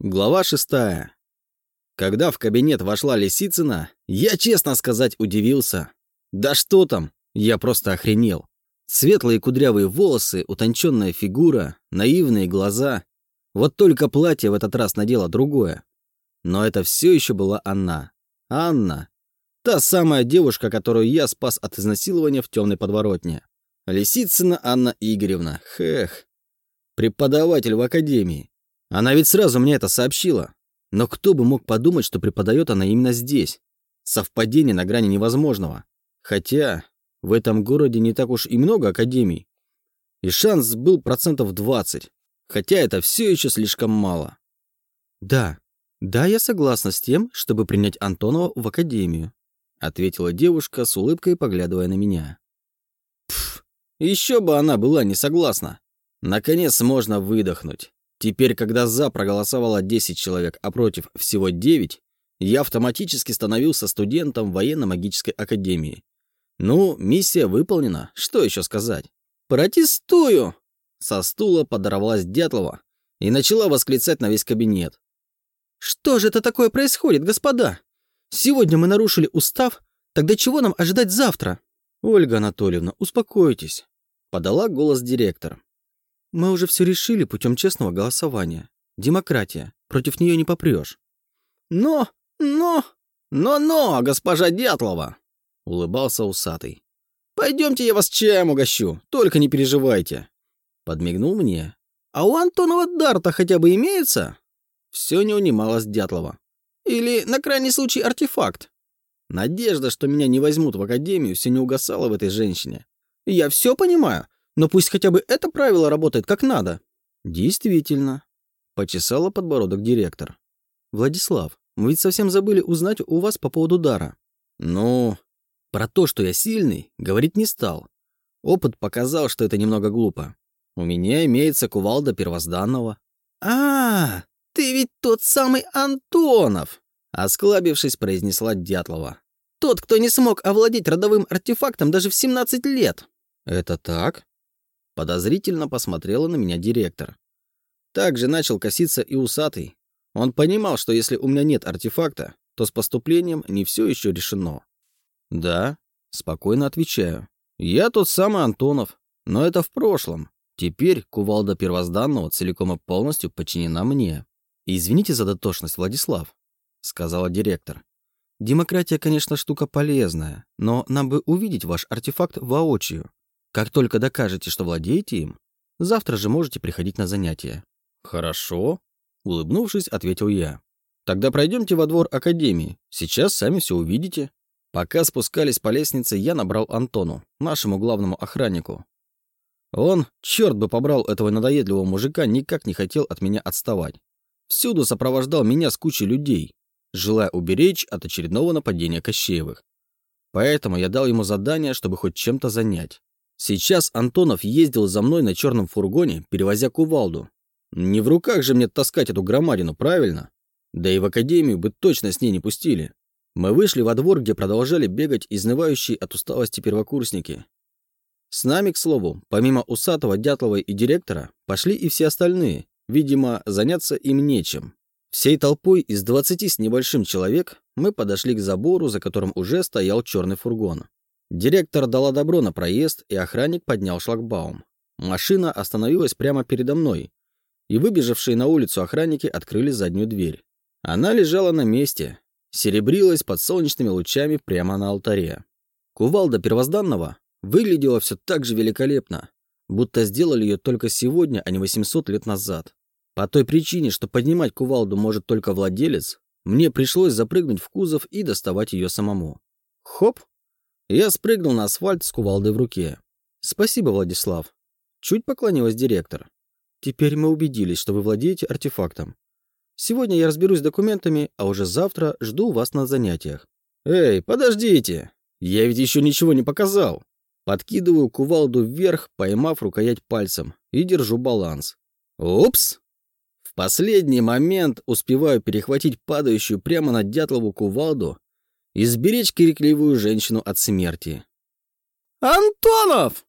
Глава шестая. Когда в кабинет вошла Лисицына, я, честно сказать, удивился. Да что там, я просто охренел. Светлые кудрявые волосы, утонченная фигура, наивные глаза. Вот только платье в этот раз надела другое. Но это все еще была она. Анна. Та самая девушка, которую я спас от изнасилования в темной подворотне. Лисицына Анна Игоревна. Хех. Преподаватель в академии. Она ведь сразу мне это сообщила. Но кто бы мог подумать, что преподает она именно здесь? Совпадение на грани невозможного. Хотя в этом городе не так уж и много академий. И шанс был процентов 20. Хотя это все еще слишком мало. Да, да, я согласна с тем, чтобы принять Антонова в академию, ответила девушка с улыбкой, поглядывая на меня. Пф, еще бы она была не согласна. Наконец можно выдохнуть. Теперь, когда «за» проголосовало 10 человек, а против всего 9, я автоматически становился студентом военно-магической академии. Ну, миссия выполнена, что еще сказать? «Протестую!» Со стула подорвалась Дятлова и начала восклицать на весь кабинет. «Что же это такое происходит, господа? Сегодня мы нарушили устав, тогда чего нам ожидать завтра?» «Ольга Анатольевна, успокойтесь», — подала голос директор. Мы уже все решили путем честного голосования. Демократия. Против нее не попрешь. Но, но, но-но, госпожа Дятлова, улыбался усатый. Пойдемте я вас чаем угощу, только не переживайте. Подмигнул мне. А у Антонова дарта хотя бы имеется? Все не унималось Дятлова. Или, на крайний случай, артефакт. Надежда, что меня не возьмут в академию, все не угасала в этой женщине. Я все понимаю, но пусть хотя бы это правило работает как надо. Действительно. Почесала подбородок директор. Владислав, мы ведь совсем забыли узнать у вас по поводу дара. Ну, про то, что я сильный, говорить не стал. Опыт показал, что это немного глупо. У меня имеется кувалда первозданного. А, -а ты ведь тот самый Антонов, осклабившись, произнесла Дятлова. Тот, кто не смог овладеть родовым артефактом даже в 17 лет. Это так? Подозрительно посмотрела на меня директор. Также начал коситься и усатый. Он понимал, что если у меня нет артефакта, то с поступлением не все еще решено. Да, спокойно отвечаю. Я тот самый Антонов, но это в прошлом. Теперь кувалда первозданного целиком и полностью подчинена мне. Извините за дотошность, Владислав, сказала директор. Демократия, конечно, штука полезная, но нам бы увидеть ваш артефакт воочию. Как только докажете, что владеете им, завтра же можете приходить на занятия». «Хорошо», — улыбнувшись, ответил я. «Тогда пройдемте во двор Академии. Сейчас сами все увидите». Пока спускались по лестнице, я набрал Антону, нашему главному охраннику. Он, черт бы побрал этого надоедливого мужика, никак не хотел от меня отставать. Всюду сопровождал меня с кучей людей, желая уберечь от очередного нападения Кощеевых. Поэтому я дал ему задание, чтобы хоть чем-то занять. Сейчас Антонов ездил за мной на черном фургоне, перевозя кувалду. Не в руках же мне таскать эту громадину, правильно? Да и в академию бы точно с ней не пустили. Мы вышли во двор, где продолжали бегать изнывающие от усталости первокурсники. С нами, к слову, помимо Усатого, Дятлова и директора, пошли и все остальные. Видимо, заняться им нечем. Всей толпой из двадцати с небольшим человек мы подошли к забору, за которым уже стоял черный фургон. Директор дала добро на проезд, и охранник поднял шлагбаум. Машина остановилась прямо передо мной, и выбежавшие на улицу охранники открыли заднюю дверь. Она лежала на месте, серебрилась под солнечными лучами прямо на алтаре. Кувалда первозданного выглядела все так же великолепно, будто сделали ее только сегодня, а не 800 лет назад. По той причине, что поднимать кувалду может только владелец, мне пришлось запрыгнуть в кузов и доставать ее самому. Хоп! Я спрыгнул на асфальт с кувалдой в руке. «Спасибо, Владислав». Чуть поклонилась директор. «Теперь мы убедились, что вы владеете артефактом. Сегодня я разберусь с документами, а уже завтра жду вас на занятиях». «Эй, подождите! Я ведь еще ничего не показал!» Подкидываю кувалду вверх, поймав рукоять пальцем, и держу баланс. Упс! В последний момент успеваю перехватить падающую прямо на Дятлову кувалду и сберечь крикливую женщину от смерти. «Антонов!»